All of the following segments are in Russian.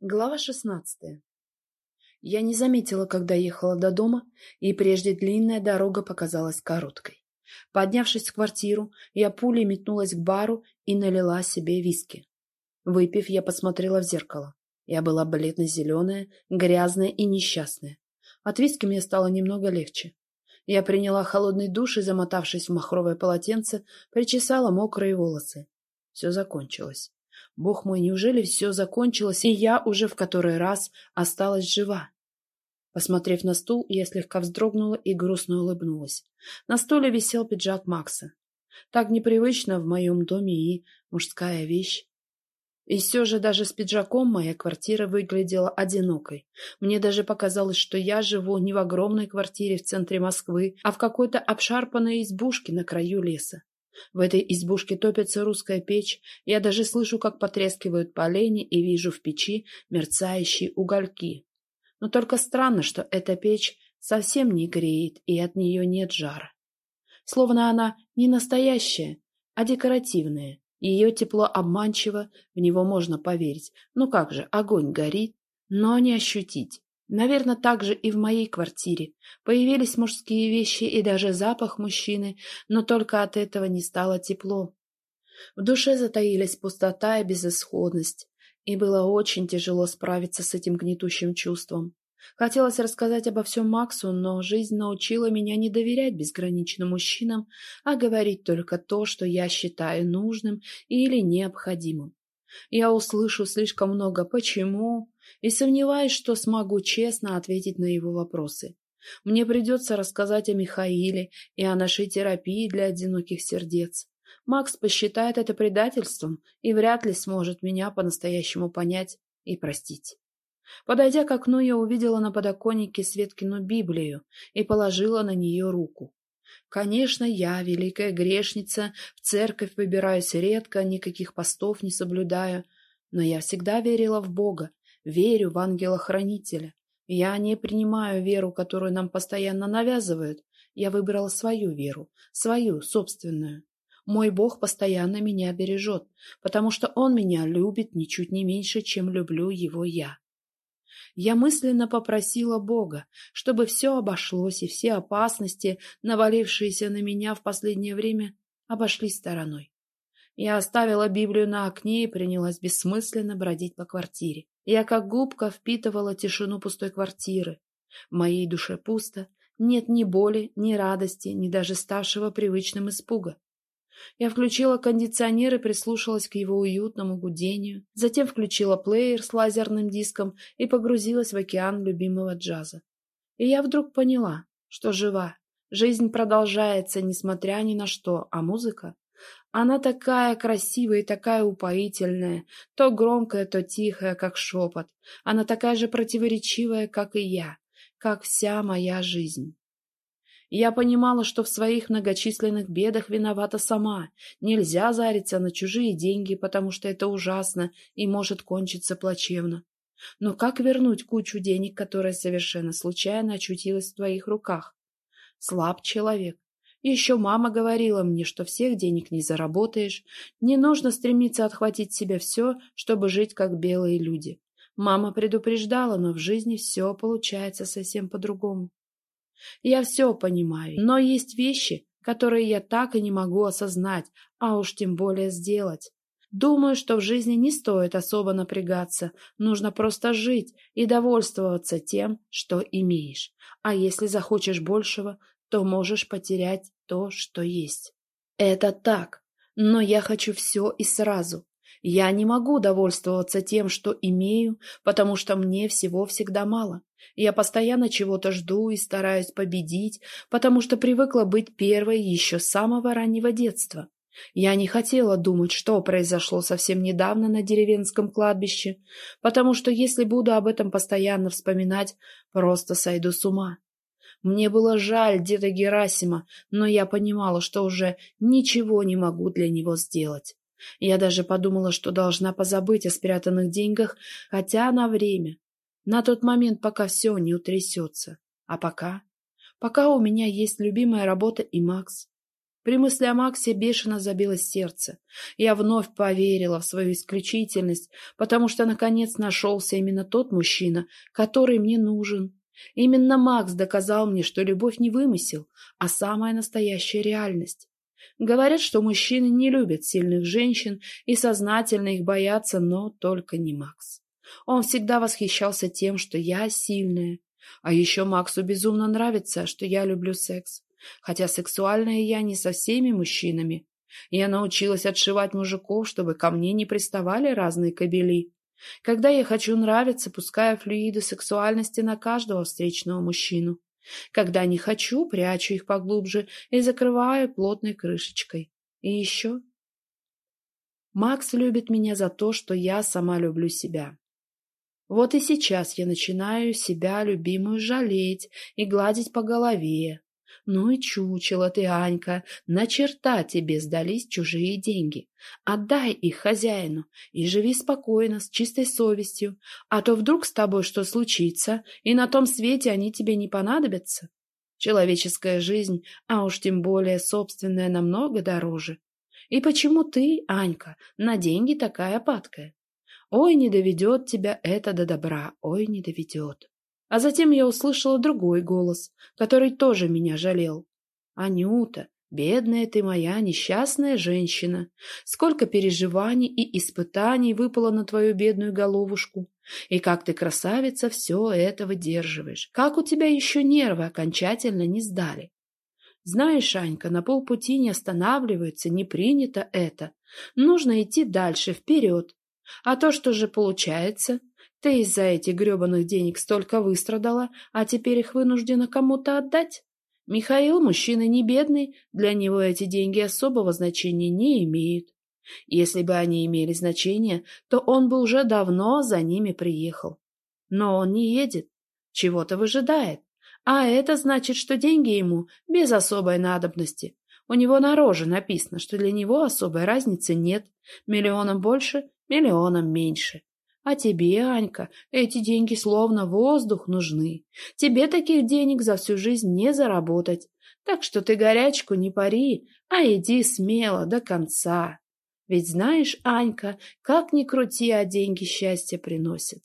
Глава шестнадцатая. Я не заметила, когда ехала до дома, и прежде длинная дорога показалась короткой. Поднявшись в квартиру, я пулей метнулась к бару и налила себе виски. Выпив, я посмотрела в зеркало. Я была бледно-зеленая, грязная и несчастная. От виски мне стало немного легче. Я приняла холодный душ и, замотавшись в махровое полотенце, причесала мокрые волосы. Все закончилось. Бог мой, неужели все закончилось, и я уже в который раз осталась жива? Посмотрев на стул, я слегка вздрогнула и грустно улыбнулась. На стуле висел пиджак Макса. Так непривычно в моем доме и мужская вещь. И все же даже с пиджаком моя квартира выглядела одинокой. Мне даже показалось, что я живу не в огромной квартире в центре Москвы, а в какой-то обшарпанной избушке на краю леса. В этой избушке топится русская печь, я даже слышу, как потрескивают полени и вижу в печи мерцающие угольки. Но только странно, что эта печь совсем не греет и от нее нет жара. Словно она не настоящая, а декоративная. Ее тепло обманчиво, в него можно поверить. Ну как же, огонь горит, но не ощутить. Наверное, так же и в моей квартире. Появились мужские вещи и даже запах мужчины, но только от этого не стало тепло. В душе затаились пустота и безысходность, и было очень тяжело справиться с этим гнетущим чувством. Хотелось рассказать обо всем Максу, но жизнь научила меня не доверять безграничным мужчинам, а говорить только то, что я считаю нужным или необходимым. Я услышу слишком много «почему», и сомневаюсь, что смогу честно ответить на его вопросы. Мне придется рассказать о Михаиле и о нашей терапии для одиноких сердец. Макс посчитает это предательством и вряд ли сможет меня по-настоящему понять и простить. Подойдя к окну, я увидела на подоконнике Светкину Библию и положила на нее руку. Конечно, я, великая грешница, в церковь выбираюсь редко, никаких постов не соблюдаю, но я всегда верила в Бога верю в ангела-хранителя. Я не принимаю веру, которую нам постоянно навязывают. Я выбрала свою веру, свою, собственную. Мой Бог постоянно меня бережет, потому что Он меня любит ничуть не меньше, чем люблю Его я. Я мысленно попросила Бога, чтобы все обошлось и все опасности, навалившиеся на меня в последнее время, обошли стороной. Я оставила Библию на окне и принялась бессмысленно бродить по квартире. Я как губка впитывала тишину пустой квартиры. В моей душе пусто, нет ни боли, ни радости, ни даже ставшего привычным испуга. Я включила кондиционер и прислушалась к его уютному гудению, затем включила плеер с лазерным диском и погрузилась в океан любимого джаза. И я вдруг поняла, что жива. Жизнь продолжается, несмотря ни на что, а музыка она такая красивая и такая упоительная, то громкая, то тихая, как шепот. Она такая же противоречивая, как и я, как вся моя жизнь. Я понимала, что в своих многочисленных бедах виновата сама. Нельзя зариться на чужие деньги, потому что это ужасно и может кончиться плачевно. Но как вернуть кучу денег, которая совершенно случайно очутилась в твоих руках? Слаб человек, еще мама говорила мне, что всех денег не заработаешь, не нужно стремиться отхватить себе все, чтобы жить как белые люди. Мама предупреждала, но в жизни все получается совсем по-другому. Я все понимаю, но есть вещи, которые я так и не могу осознать, а уж тем более сделать. Думаю, что в жизни не стоит особо напрягаться, нужно просто жить и довольствоваться тем, что имеешь. А если захочешь большего, то можешь потерять то, что есть. Это так, но я хочу все и сразу. Я не могу довольствоваться тем, что имею, потому что мне всего всегда мало. Я постоянно чего-то жду и стараюсь победить, потому что привыкла быть первой еще с самого раннего детства. Я не хотела думать, что произошло совсем недавно на деревенском кладбище, потому что если буду об этом постоянно вспоминать, просто сойду с ума. Мне было жаль деда Герасима, но я понимала, что уже ничего не могу для него сделать. Я даже подумала, что должна позабыть о спрятанных деньгах, хотя на время. На тот момент, пока все не утрясется. А пока? Пока у меня есть любимая работа и Макс. При мысли о Максе бешено забилось сердце. Я вновь поверила в свою исключительность, потому что, наконец, нашелся именно тот мужчина, который мне нужен. Именно Макс доказал мне, что любовь не вымысел, а самая настоящая реальность. Говорят, что мужчины не любят сильных женщин и сознательно их боятся, но только не Макс. Он всегда восхищался тем, что я сильная. А еще Максу безумно нравится, что я люблю секс хотя сексуальная я не со всеми мужчинами. Я научилась отшивать мужиков, чтобы ко мне не приставали разные кобели. Когда я хочу нравиться, пускаю флюиды сексуальности на каждого встречного мужчину. Когда не хочу, прячу их поглубже и закрываю плотной крышечкой. И еще... Макс любит меня за то, что я сама люблю себя. Вот и сейчас я начинаю себя, любимую, жалеть и гладить по голове, ну и чучело ты, Анька, на черта тебе сдались чужие деньги. Отдай их хозяину и живи спокойно, с чистой совестью, а то вдруг с тобой что случится, и на том свете они тебе не понадобятся. Человеческая жизнь, а уж тем более собственная, намного дороже. И почему ты, Анька, на деньги такая падкая? Ой, не доведет тебя это до добра, ой, не доведет. А затем я услышала другой голос, который тоже меня жалел. «Анюта, бедная ты моя несчастная женщина! Сколько переживаний и испытаний выпало на твою бедную головушку! И как ты, красавица, все это выдерживаешь! Как у тебя еще нервы окончательно не сдали!» Знаешь, Анька, на полпути не останавливается, не принято это. Нужно идти дальше, вперед. А то, что же получается, ты из-за этих гребаных денег столько выстрадала, а теперь их вынуждена кому-то отдать? Михаил мужчина не бедный, для него эти деньги особого значения не имеют. Если бы они имели значение, то он бы уже давно за ними приехал. Но он не едет, чего-то выжидает. А это значит, что деньги ему без особой надобности. У него на роже написано, что для него особой разницы нет. Миллионом больше, миллионом меньше. А тебе, Анька, эти деньги словно воздух нужны. Тебе таких денег за всю жизнь не заработать. Так что ты горячку не пари, а иди смело до конца. Ведь знаешь, Анька, как ни крути, а деньги счастье приносят.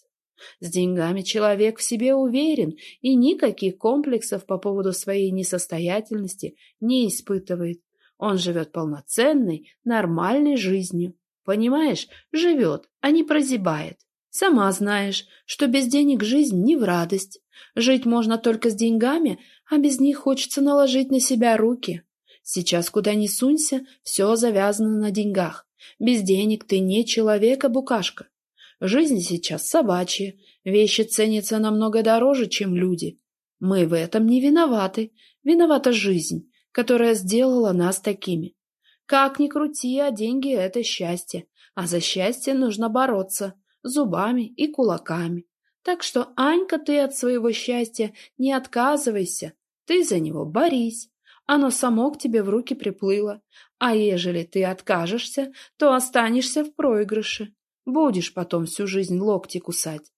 С деньгами человек в себе уверен и никаких комплексов по поводу своей несостоятельности не испытывает. Он живет полноценной, нормальной жизнью. Понимаешь, живет, а не прозябает. Сама знаешь, что без денег жизнь не в радость. Жить можно только с деньгами, а без них хочется наложить на себя руки. Сейчас куда ни сунься, все завязано на деньгах. Без денег ты не человек, а букашка. Жизнь сейчас собачья, вещи ценятся намного дороже, чем люди. Мы в этом не виноваты, виновата жизнь, которая сделала нас такими. Как ни крути, а деньги — это счастье, а за счастье нужно бороться зубами и кулаками. Так что, Анька, ты от своего счастья не отказывайся, ты за него борись. Оно само к тебе в руки приплыло. А ежели ты откажешься, то останешься в проигрыше. Будешь потом всю жизнь локти кусать.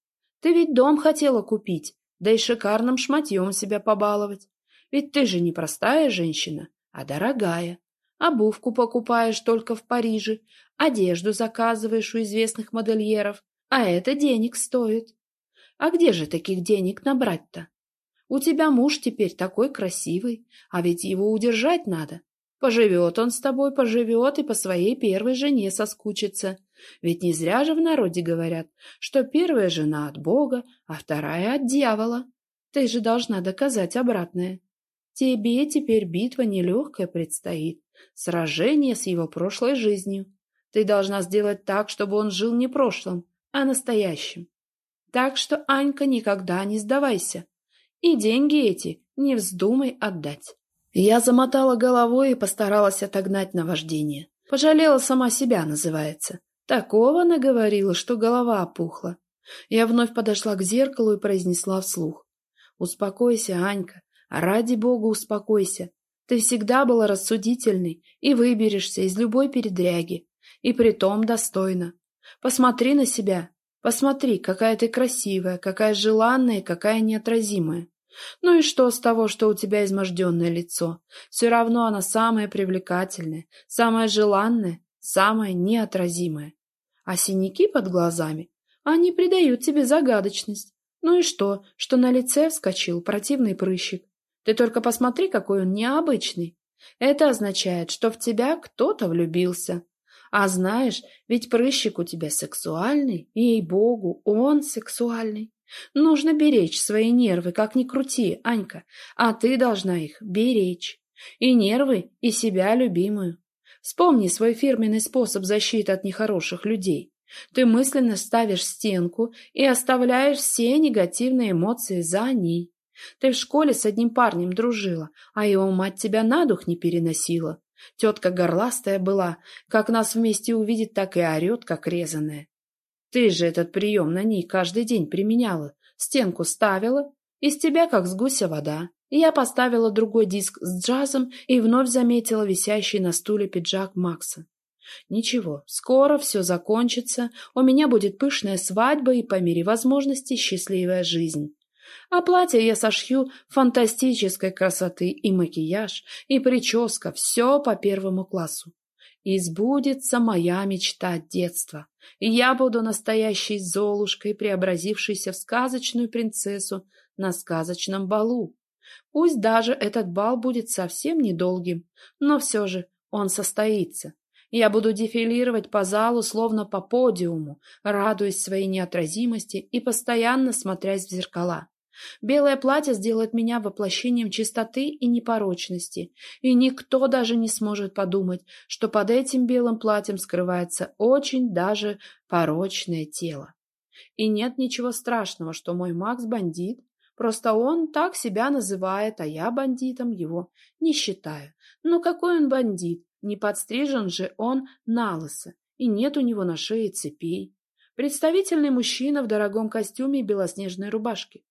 Ты ведь дом хотела купить, да и шикарным шматьем себя побаловать. Ведь ты же не простая женщина, а дорогая. Обувку покупаешь только в Париже, одежду заказываешь у известных модельеров, а это денег стоит. А где же таких денег набрать-то? У тебя муж теперь такой красивый, а ведь его удержать надо. Поживет он с тобой, поживет и по своей первой жене соскучится. Ведь не зря же в народе говорят, что первая жена от Бога, а вторая от дьявола. Ты же должна доказать обратное. Тебе теперь битва нелегкая предстоит, сражение с его прошлой жизнью. Ты должна сделать так, чтобы он жил не прошлым, а настоящим. Так что, Анька, никогда не сдавайся. И деньги эти не вздумай отдать. Я замотала головой и постаралась отогнать наваждение. Пожалела сама себя, называется. Такого наговорила, что голова опухла. Я вновь подошла к зеркалу и произнесла вслух. «Успокойся, Анька. Ради бога, успокойся. Ты всегда была рассудительной и выберешься из любой передряги. И притом достойно. Посмотри на себя. Посмотри, какая ты красивая, какая желанная какая неотразимая. Ну и что с того, что у тебя изможденное лицо? Все равно она самая привлекательная, самая желанная, самая неотразимая. А синяки под глазами, они придают тебе загадочность. Ну и что, что на лице вскочил противный прыщик? Ты только посмотри, какой он необычный. Это означает, что в тебя кто-то влюбился. А знаешь, ведь прыщик у тебя сексуальный, и, ей-богу, он сексуальный. Нужно беречь свои нервы, как ни крути, Анька, а ты должна их беречь. И нервы, и себя любимую. Вспомни свой фирменный способ защиты от нехороших людей. Ты мысленно ставишь стенку и оставляешь все негативные эмоции за ней. Ты в школе с одним парнем дружила, а его мать тебя на дух не переносила. Тетка горластая была, как нас вместе увидит, так и орет, как резаная. Ты же этот прием на ней каждый день применяла, стенку ставила, из тебя как с гуся вода. Я поставила другой диск с джазом и вновь заметила висящий на стуле пиджак Макса. Ничего, скоро все закончится, у меня будет пышная свадьба и, по мере возможности, счастливая жизнь. А платье я сошью фантастической красоты и макияж, и прическа, все по первому классу. И сбудется моя мечта детства, и я буду настоящей Золушкой, преобразившейся в сказочную принцессу на сказочном балу. Пусть даже этот бал будет совсем недолгим, но все же он состоится. Я буду дефилировать по залу, словно по подиуму, радуясь своей неотразимости и постоянно смотрясь в зеркала. Белое платье сделает меня воплощением чистоты и непорочности, и никто даже не сможет подумать, что под этим белым платьем скрывается очень даже порочное тело. И нет ничего страшного, что мой Макс бандит, Просто он так себя называет, а я бандитом его не считаю. Но какой он бандит? Не подстрижен же он на лысо, и нет у него на шее цепей. Представительный мужчина в дорогом костюме и белоснежной рубашке.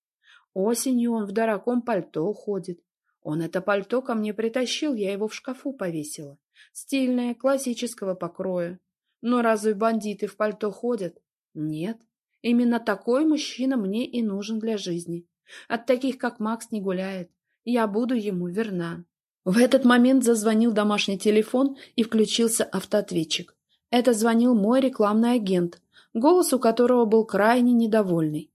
Осенью он в дорогом пальто ходит. Он это пальто ко мне притащил, я его в шкафу повесила. Стильное, классического покроя. Но разве бандиты в пальто ходят? Нет. Именно такой мужчина мне и нужен для жизни. От таких, как Макс, не гуляет. Я буду ему верна. В этот момент зазвонил домашний телефон и включился автоответчик. Это звонил мой рекламный агент, голос у которого был крайне недовольный.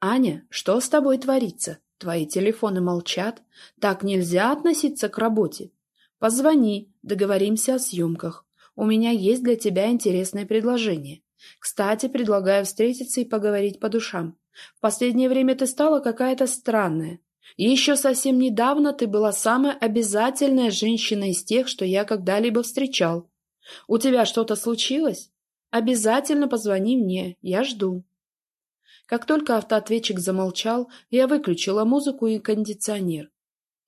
«Аня, что с тобой творится? Твои телефоны молчат. Так нельзя относиться к работе. Позвони, договоримся о съемках. У меня есть для тебя интересное предложение. Кстати, предлагаю встретиться и поговорить по душам. В последнее время ты стала какая-то странная. Еще совсем недавно ты была самая обязательная женщина из тех, что я когда-либо встречал. У тебя что-то случилось? Обязательно позвони мне, я жду. Как только автоответчик замолчал, я выключила музыку и кондиционер.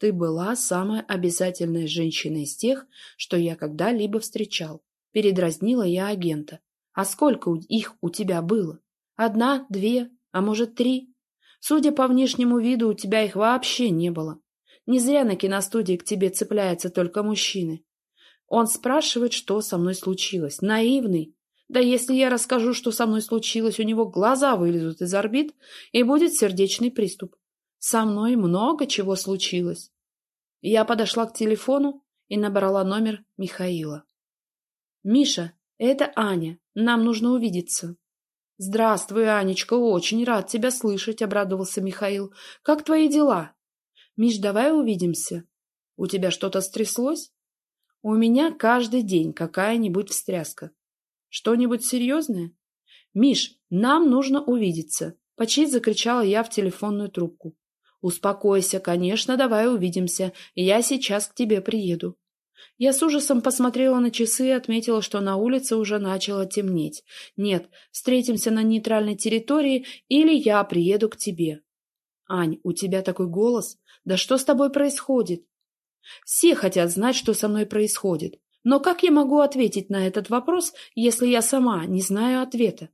Ты была самая обязательная женщина из тех, что я когда-либо встречал. Передразнила я агента. А сколько их у тебя было? Одна, две, а может, три? Судя по внешнему виду, у тебя их вообще не было. Не зря на киностудии к тебе цепляются только мужчины. Он спрашивает, что со мной случилось. Наивный. Да если я расскажу, что со мной случилось, у него глаза вылезут из орбит, и будет сердечный приступ. Со мной много чего случилось. Я подошла к телефону и набрала номер Михаила. «Миша, это Аня. Нам нужно увидеться». «Здравствуй, Анечка, очень рад тебя слышать», — обрадовался Михаил. «Как твои дела?» «Миш, давай увидимся. У тебя что-то стряслось?» «У меня каждый день какая-нибудь встряска». «Что-нибудь серьезное?» «Миш, нам нужно увидеться», — почти закричала я в телефонную трубку. «Успокойся, конечно, давай увидимся. Я сейчас к тебе приеду». Я с ужасом посмотрела на часы и отметила, что на улице уже начало темнеть. Нет, встретимся на нейтральной территории, или я приеду к тебе. Ань, у тебя такой голос. Да что с тобой происходит? Все хотят знать, что со мной происходит. Но как я могу ответить на этот вопрос, если я сама не знаю ответа?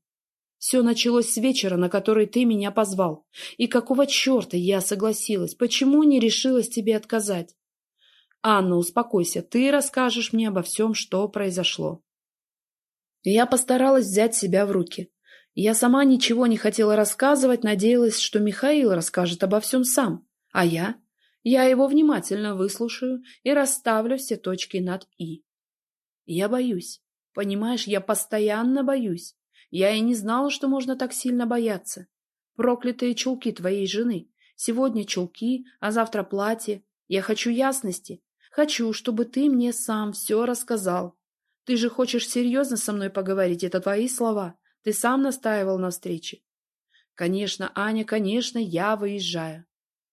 Все началось с вечера, на который ты меня позвал. И какого черта я согласилась? Почему не решилась тебе отказать? «Анна, успокойся, ты расскажешь мне обо всем, что произошло». Я постаралась взять себя в руки. Я сама ничего не хотела рассказывать, надеялась, что Михаил расскажет обо всем сам. А я? Я его внимательно выслушаю и расставлю все точки над «и». Я боюсь. Понимаешь, я постоянно боюсь. Я и не знала, что можно так сильно бояться. Проклятые чулки твоей жены. Сегодня чулки, а завтра платье. Я хочу ясности. Хочу, чтобы ты мне сам все рассказал. Ты же хочешь серьезно со мной поговорить, это твои слова. Ты сам настаивал на встрече. Конечно, Аня, конечно, я выезжаю.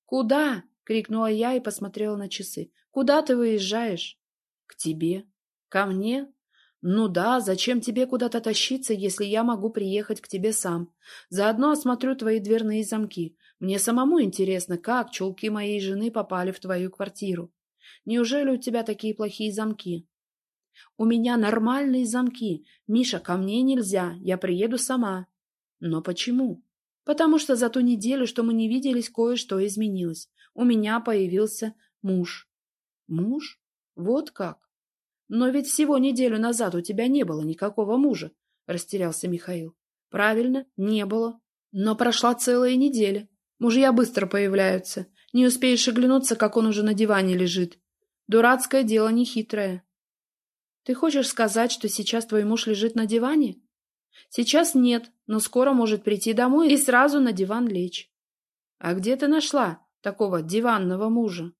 Куда? крикнула я и посмотрела на часы. Куда ты выезжаешь? К тебе. Ко мне? Ну да, зачем тебе куда-то тащиться, если я могу приехать к тебе сам? Заодно осмотрю твои дверные замки. Мне самому интересно, как чулки моей жены попали в твою квартиру. Неужели у тебя такие плохие замки? У меня нормальные замки. Миша, ко мне нельзя, я приеду сама. Но почему? Потому что за ту неделю, что мы не виделись, кое-что изменилось. У меня появился муж. Муж? Вот как? Но ведь всего неделю назад у тебя не было никакого мужа, растерялся Михаил. Правильно, не было. Но прошла целая неделя. Мужья быстро появляются. Не успеешь оглянуться, как он уже на диване лежит. Дурацкое дело нехитрое. Ты хочешь сказать, что сейчас твой муж лежит на диване? Сейчас нет, но скоро может прийти домой и сразу на диван лечь. А где ты нашла такого диванного мужа?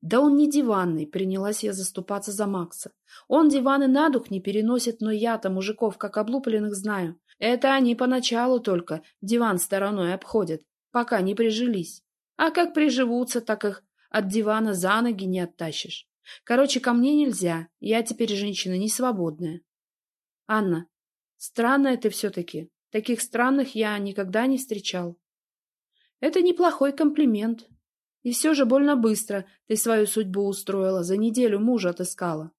Да он не диванный, принялась я заступаться за Макса. Он диваны на дух не переносит, но я-то мужиков как облупленных знаю. Это они поначалу только диван стороной обходят, пока не прижились. А как приживутся, так их от дивана за ноги не оттащишь. Короче, ко мне нельзя, я теперь женщина не свободная. Анна, странная ты все-таки. Таких странных я никогда не встречал. Это неплохой комплимент. И все же больно быстро ты свою судьбу устроила, за неделю мужа отыскала.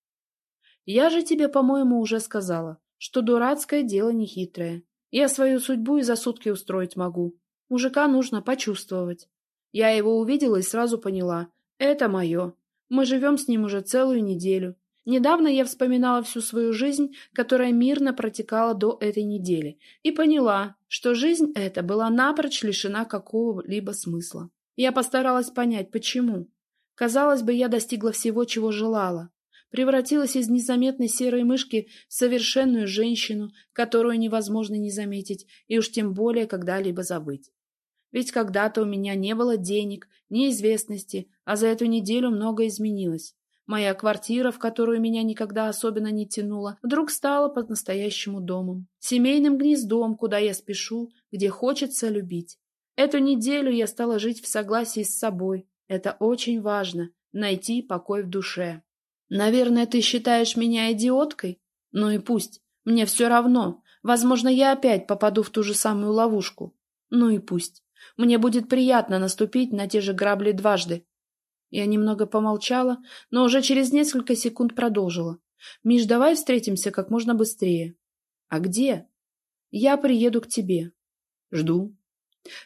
Я же тебе, по-моему, уже сказала, что дурацкое дело нехитрое. Я свою судьбу и за сутки устроить могу. Мужика нужно почувствовать. Я его увидела и сразу поняла. Это мое. Мы живем с ним уже целую неделю. Недавно я вспоминала всю свою жизнь, которая мирно протекала до этой недели, и поняла, что жизнь эта была напрочь лишена какого-либо смысла. Я постаралась понять, почему. Казалось бы, я достигла всего, чего желала. Превратилась из незаметной серой мышки в совершенную женщину, которую невозможно не заметить и уж тем более когда-либо забыть. Ведь когда-то у меня не было денег, ни известности, а за эту неделю многое изменилось. Моя квартира, в которую меня никогда особенно не тянуло, вдруг стала по-настоящему домом. Семейным гнездом, куда я спешу, где хочется любить. Эту неделю я стала жить в согласии с собой. Это очень важно — найти покой в душе. Наверное, ты считаешь меня идиоткой? Ну и пусть. Мне все равно. Возможно, я опять попаду в ту же самую ловушку. Ну и пусть. Мне будет приятно наступить на те же грабли дважды. Я немного помолчала, но уже через несколько секунд продолжила. «Миш, давай встретимся как можно быстрее». «А где?» «Я приеду к тебе». «Жду».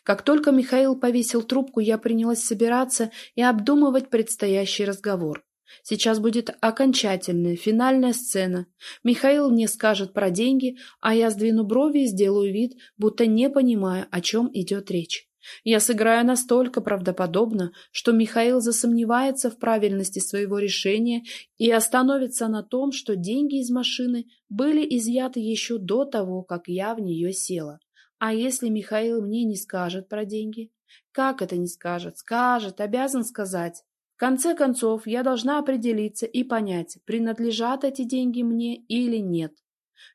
Как только Михаил повесил трубку, я принялась собираться и обдумывать предстоящий разговор. Сейчас будет окончательная, финальная сцена. Михаил мне скажет про деньги, а я сдвину брови и сделаю вид, будто не понимаю, о чем идет речь. Я сыграю настолько правдоподобно, что Михаил засомневается в правильности своего решения и остановится на том, что деньги из машины были изъяты еще до того, как я в нее села. А если Михаил мне не скажет про деньги? Как это не скажет? Скажет, обязан сказать. В конце концов, я должна определиться и понять, принадлежат эти деньги мне или нет.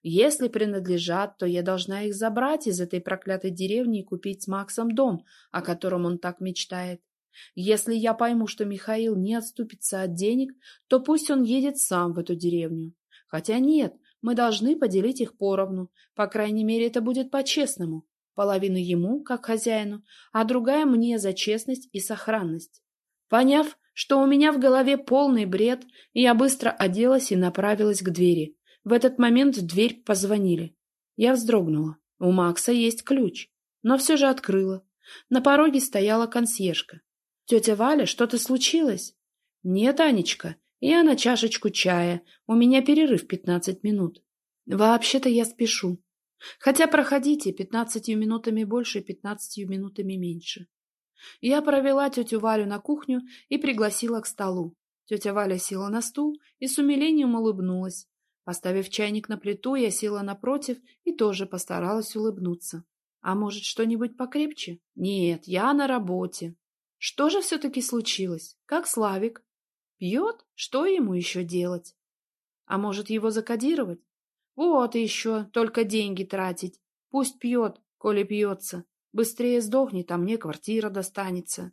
Если принадлежат, то я должна их забрать из этой проклятой деревни и купить с Максом дом, о котором он так мечтает. Если я пойму, что Михаил не отступится от денег, то пусть он едет сам в эту деревню. Хотя нет, мы должны поделить их поровну. По крайней мере, это будет по-честному. Половину ему, как хозяину, а другая мне за честность и сохранность. Поняв, что у меня в голове полный бред, я быстро оделась и направилась к двери. В этот момент в дверь позвонили. Я вздрогнула. У Макса есть ключ. Но все же открыла. На пороге стояла консьержка. «Тетя Валя, что-то случилось?» «Нет, Анечка, я на чашечку чая. У меня перерыв пятнадцать минут». «Вообще-то я спешу. Хотя проходите, пятнадцатью минутами больше, пятнадцатью минутами меньше». Я провела тетю Валю на кухню и пригласила к столу. Тетя Валя села на стул и с умилением улыбнулась. Поставив чайник на плиту, я села напротив и тоже постаралась улыбнуться. А может, что-нибудь покрепче? Нет, я на работе. Что же все-таки случилось? Как Славик? Пьет? Что ему еще делать? А может, его закодировать? Вот еще, только деньги тратить. Пусть пьет, коли пьется. Быстрее сдохнет, а мне квартира достанется.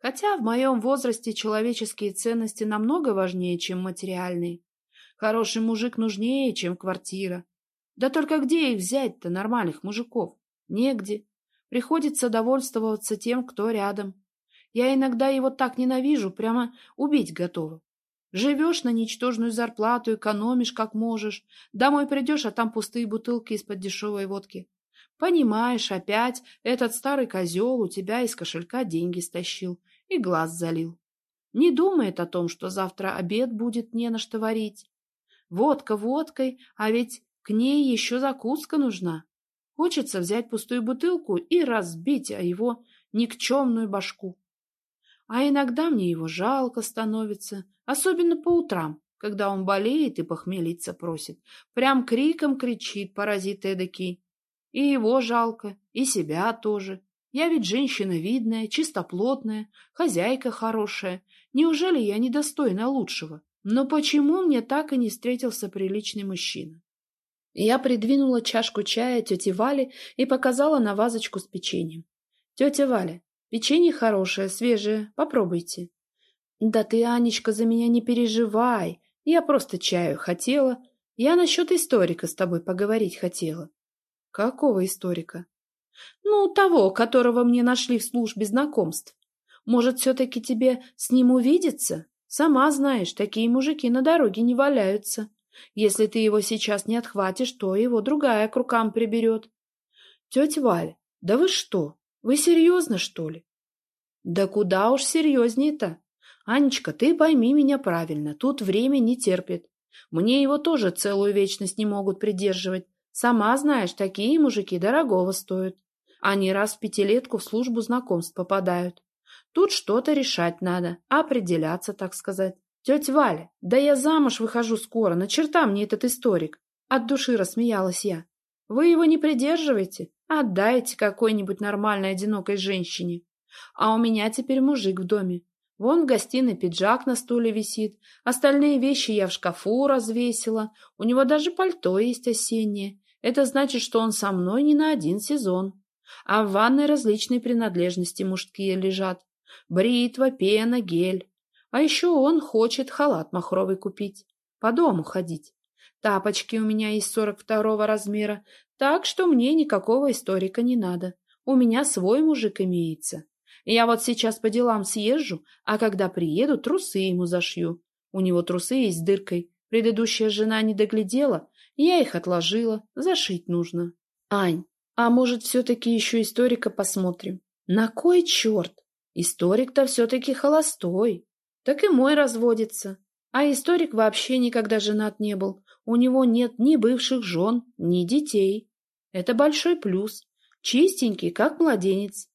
Хотя в моем возрасте человеческие ценности намного важнее, чем материальные. Хороший мужик нужнее, чем квартира. Да только где их взять-то, нормальных мужиков? Негде. Приходится довольствоваться тем, кто рядом. Я иногда его так ненавижу, прямо убить готова. Живешь на ничтожную зарплату, экономишь как можешь. Домой придешь, а там пустые бутылки из-под дешевой водки. Понимаешь, опять этот старый козел у тебя из кошелька деньги стащил и глаз залил. Не думает о том, что завтра обед будет не на что варить. Водка водкой, а ведь к ней еще закуска нужна. Хочется взять пустую бутылку и разбить о его никчемную башку. А иногда мне его жалко становится, особенно по утрам, когда он болеет и похмелиться просит. Прям криком кричит паразит эдакий. И его жалко, и себя тоже. Я ведь женщина видная, чистоплотная, хозяйка хорошая. Неужели я недостойна лучшего? Но почему мне так и не встретился приличный мужчина? Я придвинула чашку чая тете Вале и показала на вазочку с печеньем. «Тетя Валя, печенье хорошее, свежее, попробуйте». «Да ты, Анечка, за меня не переживай. Я просто чаю хотела. Я насчет историка с тобой поговорить хотела». «Какого историка?» «Ну, того, которого мне нашли в службе знакомств. Может, все-таки тебе с ним увидеться?» Сама знаешь, такие мужики на дороге не валяются. Если ты его сейчас не отхватишь, то его другая к рукам приберет. Тетя Валь, да вы что? Вы серьезно, что ли? Да куда уж серьезнее-то. Анечка, ты пойми меня правильно, тут время не терпит. Мне его тоже целую вечность не могут придерживать. Сама знаешь, такие мужики дорогого стоят. Они раз в пятилетку в службу знакомств попадают. Тут что-то решать надо, определяться, так сказать. Тетя Валя, да я замуж выхожу скоро, на черта мне этот историк. От души рассмеялась я. Вы его не придерживаете? Отдайте какой-нибудь нормальной одинокой женщине. А у меня теперь мужик в доме. Вон в гостиной пиджак на стуле висит, остальные вещи я в шкафу развесила, у него даже пальто есть осеннее. Это значит, что он со мной не на один сезон. А в ванной различные принадлежности мужские лежат бритва, пена, гель. А еще он хочет халат махровый купить, по дому ходить. Тапочки у меня есть сорок второго размера, так что мне никакого историка не надо. У меня свой мужик имеется. Я вот сейчас по делам съезжу, а когда приеду, трусы ему зашью. У него трусы есть с дыркой. Предыдущая жена не доглядела, я их отложила, зашить нужно. Ань, а может, все-таки еще историка посмотрим? На кой черт? Историк-то все-таки холостой. Так и мой разводится. А историк вообще никогда женат не был. У него нет ни бывших жен, ни детей. Это большой плюс. Чистенький, как младенец.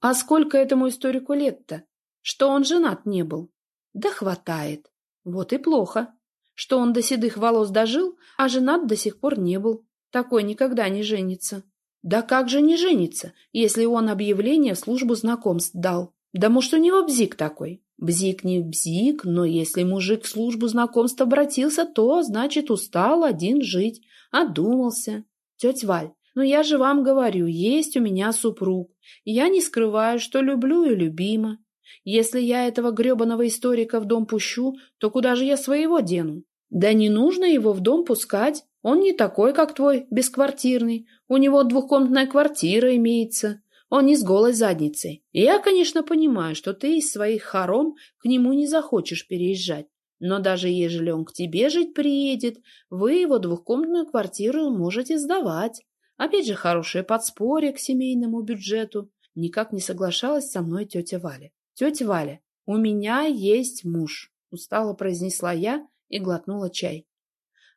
А сколько этому историку лет-то? Что он женат не был? Да хватает. Вот и плохо. Что он до седых волос дожил, а женат до сих пор не был. Такой никогда не женится. Да как же не жениться, если он объявление в службу знакомств дал? Да может, у него бзик такой? Бзик не бзик, но если мужик в службу знакомств обратился, то, значит, устал один жить, одумался. Тетя Валь, ну я же вам говорю, есть у меня супруг, и я не скрываю, что люблю и любима. Если я этого гребаного историка в дом пущу, то куда же я своего дену? Да не нужно его в дом пускать. Он не такой, как твой, бесквартирный. У него двухкомнатная квартира имеется. Он не с голой задницей. И я, конечно, понимаю, что ты из своих хором к нему не захочешь переезжать. Но даже ежели он к тебе жить приедет, вы его двухкомнатную квартиру можете сдавать. Опять же, хорошее подспорье к семейному бюджету. Никак не соглашалась со мной тетя Валя. Тетя Валя, у меня есть муж, устало произнесла я и глотнула чай.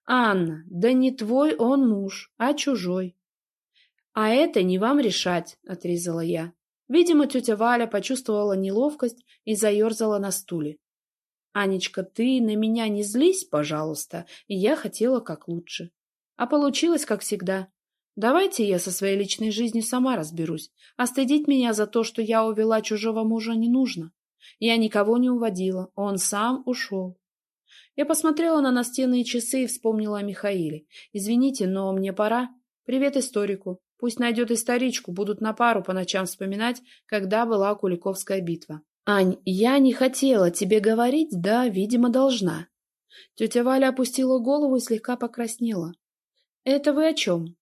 «Анна, да не твой он муж, а чужой». «А это не вам решать», — отрезала я. Видимо, тетя Валя почувствовала неловкость и заерзала на стуле. «Анечка, ты на меня не злись, пожалуйста, и я хотела как лучше. А получилось, как всегда. Давайте я со своей личной жизнью сама разберусь, а стыдить меня за то, что я увела чужого мужа, не нужно. Я никого не уводила, он сам ушел. Я посмотрела на настенные часы и вспомнила о Михаиле. «Извините, но мне пора. Привет историку. Пусть найдет историчку, будут на пару по ночам вспоминать, когда была Куликовская битва». «Ань, я не хотела тебе говорить, да, видимо, должна». Тетя Валя опустила голову и слегка покраснела. «Это вы о чем?»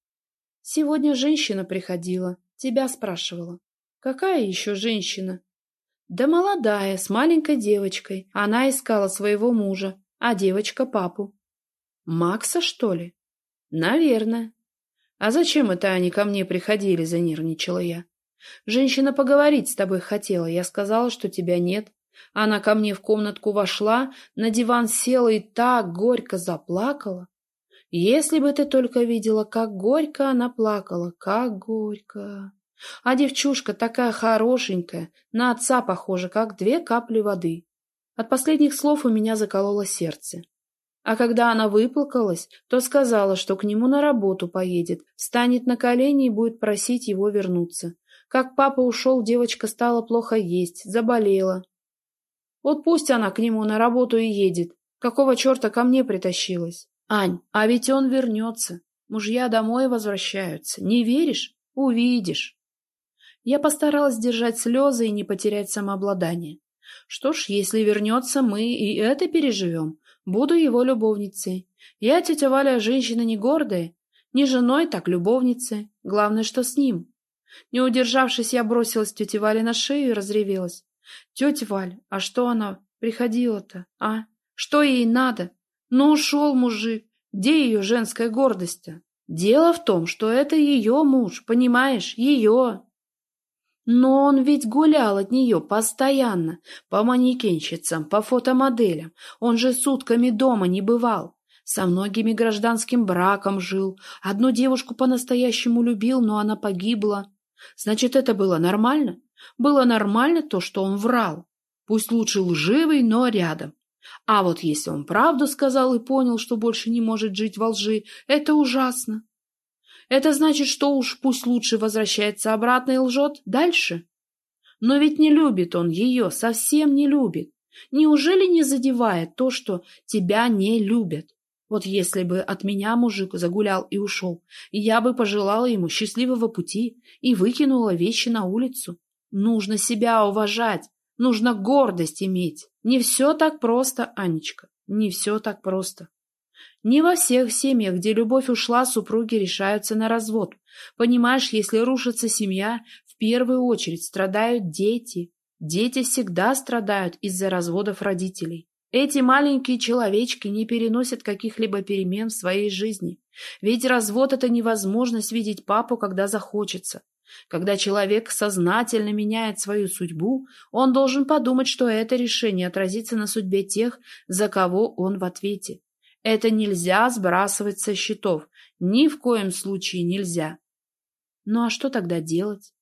«Сегодня женщина приходила, тебя спрашивала». «Какая еще женщина?» «Да молодая, с маленькой девочкой. Она искала своего мужа а девочка папу. Макса, что ли? Наверное. А зачем это они ко мне приходили, занервничала я. Женщина поговорить с тобой хотела, я сказала, что тебя нет. Она ко мне в комнатку вошла, на диван села и так горько заплакала. Если бы ты только видела, как горько она плакала, как горько. А девчушка такая хорошенькая, на отца похожа, как две капли воды. От последних слов у меня закололо сердце. А когда она выплакалась, то сказала, что к нему на работу поедет, встанет на колени и будет просить его вернуться. Как папа ушел, девочка стала плохо есть, заболела. Вот пусть она к нему на работу и едет. Какого черта ко мне притащилась? Ань, а ведь он вернется. Мужья домой возвращаются. Не веришь? Увидишь. Я постаралась держать слезы и не потерять самообладание. Что ж, если вернется, мы и это переживем. Буду его любовницей. Я, тетя Валя, женщина не гордая. Не женой, так любовницей. Главное, что с ним. Не удержавшись, я бросилась тете Вале на шею и разревелась. Тетя Валь, а что она приходила-то, а? Что ей надо? Ну, ушел мужик. Где ее женская гордость-то? Дело в том, что это ее муж, понимаешь, ее. Но он ведь гулял от нее постоянно, по манекенщицам, по фотомоделям. Он же сутками дома не бывал. Со многими гражданским браком жил. Одну девушку по-настоящему любил, но она погибла. Значит, это было нормально? Было нормально то, что он врал. Пусть лучше лживый, но рядом. А вот если он правду сказал и понял, что больше не может жить во лжи, это ужасно. Это значит, что уж пусть лучше возвращается обратно и лжет дальше. Но ведь не любит он ее, совсем не любит. Неужели не задевает то, что тебя не любят? Вот если бы от меня мужик загулял и ушел, я бы пожелала ему счастливого пути и выкинула вещи на улицу. Нужно себя уважать, нужно гордость иметь. Не все так просто, Анечка, не все так просто. Не во всех семьях, где любовь ушла, супруги решаются на развод. Понимаешь, если рушится семья, в первую очередь страдают дети. Дети всегда страдают из-за разводов родителей. Эти маленькие человечки не переносят каких-либо перемен в своей жизни. Ведь развод – это невозможность видеть папу, когда захочется. Когда человек сознательно меняет свою судьбу, он должен подумать, что это решение отразится на судьбе тех, за кого он в ответе. Это нельзя сбрасывать со счетов. Ни в коем случае нельзя. Ну а что тогда делать?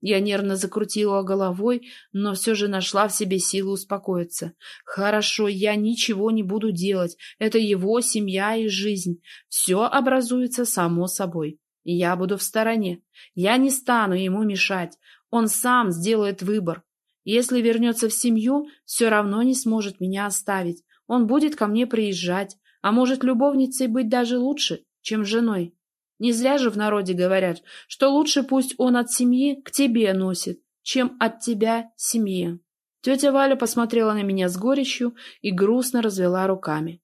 Я нервно закрутила головой, но все же нашла в себе силы успокоиться. Хорошо, я ничего не буду делать. Это его семья и жизнь. Все образуется само собой. Я буду в стороне. Я не стану ему мешать. Он сам сделает выбор. Если вернется в семью, все равно не сможет меня оставить. Он будет ко мне приезжать. А может, любовницей быть даже лучше, чем женой? Не зря же в народе говорят, что лучше пусть он от семьи к тебе носит, чем от тебя семье. Тетя Валя посмотрела на меня с горечью и грустно развела руками.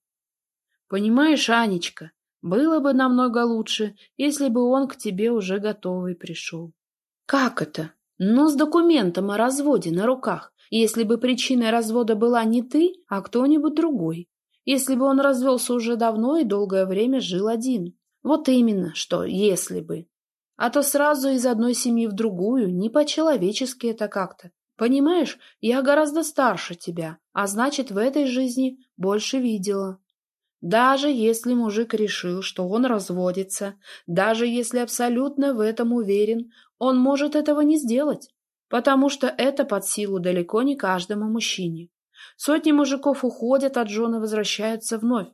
Понимаешь, Анечка, было бы намного лучше, если бы он к тебе уже готовый пришел. Как это? Ну, с документом о разводе на руках, если бы причиной развода была не ты, а кто-нибудь другой если бы он развелся уже давно и долгое время жил один. Вот именно, что «если бы». А то сразу из одной семьи в другую, не по-человечески это как-то. Понимаешь, я гораздо старше тебя, а значит, в этой жизни больше видела. Даже если мужик решил, что он разводится, даже если абсолютно в этом уверен, он может этого не сделать. потому что это под силу далеко не каждому мужчине. Сотни мужиков уходят от жены возвращаются вновь.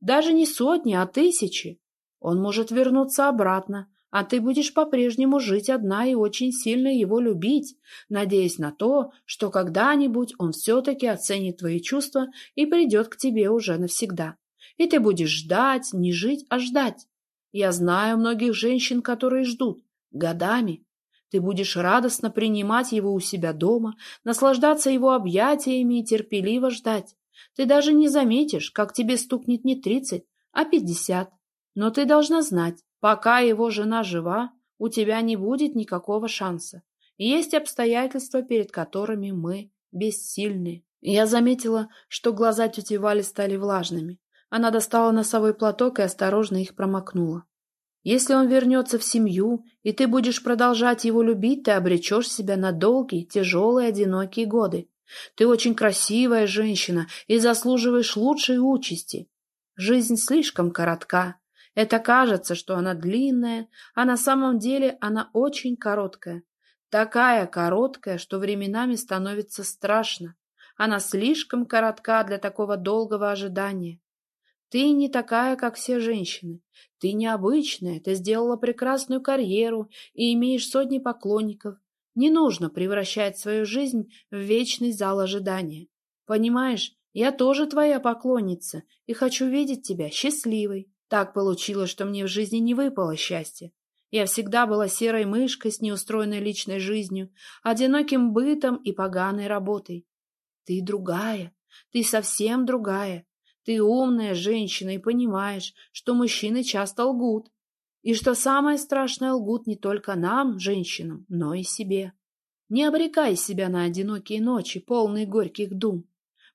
Даже не сотни, а тысячи. Он может вернуться обратно, а ты будешь по-прежнему жить одна и очень сильно его любить, надеясь на то, что когда-нибудь он все-таки оценит твои чувства и придет к тебе уже навсегда. И ты будешь ждать, не жить, а ждать. Я знаю многих женщин, которые ждут. Годами. Ты будешь радостно принимать его у себя дома, наслаждаться его объятиями и терпеливо ждать. Ты даже не заметишь, как тебе стукнет не тридцать, а пятьдесят. Но ты должна знать, пока его жена жива, у тебя не будет никакого шанса. Есть обстоятельства, перед которыми мы бессильны. Я заметила, что глаза тети Вали стали влажными. Она достала носовой платок и осторожно их промокнула. Если он вернется в семью, и ты будешь продолжать его любить, ты обречешь себя на долгие, тяжелые, одинокие годы. Ты очень красивая женщина и заслуживаешь лучшей участи. Жизнь слишком коротка. Это кажется, что она длинная, а на самом деле она очень короткая. Такая короткая, что временами становится страшно. Она слишком коротка для такого долгого ожидания. Ты не такая, как все женщины. Ты необычная, ты сделала прекрасную карьеру и имеешь сотни поклонников. Не нужно превращать свою жизнь в вечный зал ожидания. Понимаешь, я тоже твоя поклонница и хочу видеть тебя счастливой. Так получилось, что мне в жизни не выпало счастья. Я всегда была серой мышкой с неустроенной личной жизнью, одиноким бытом и поганой работой. Ты другая, ты совсем другая. Ты умная женщина и понимаешь, что мужчины часто лгут. И что самое страшное, лгут не только нам, женщинам, но и себе. Не обрекай себя на одинокие ночи, полные горьких дум.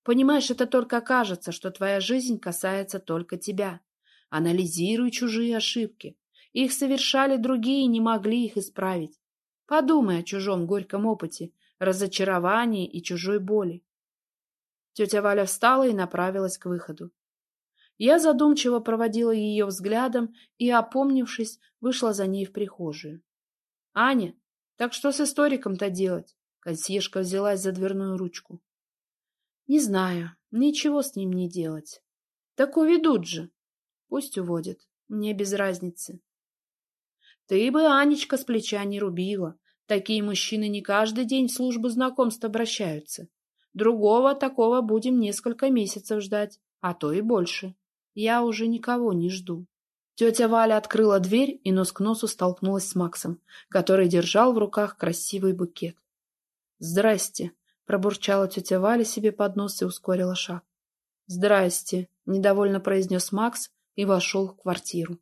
Понимаешь, это только кажется, что твоя жизнь касается только тебя. Анализируй чужие ошибки. Их совершали другие и не могли их исправить. Подумай о чужом горьком опыте, разочаровании и чужой боли. Тетя Валя встала и направилась к выходу. Я задумчиво проводила ее взглядом и, опомнившись, вышла за ней в прихожую. — Аня, так что с историком-то делать? Консьержка взялась за дверную ручку. — Не знаю, ничего с ним не делать. — Так уведут же. Пусть уводят, мне без разницы. — Ты бы, Анечка, с плеча не рубила. Такие мужчины не каждый день в службу знакомств обращаются. Другого такого будем несколько месяцев ждать, а то и больше. Я уже никого не жду. Тетя Валя открыла дверь и нос к носу столкнулась с Максом, который держал в руках красивый букет. «Здрасте!» — пробурчала тетя Валя себе под нос и ускорила шаг. «Здрасте!» — недовольно произнес Макс и вошел в квартиру.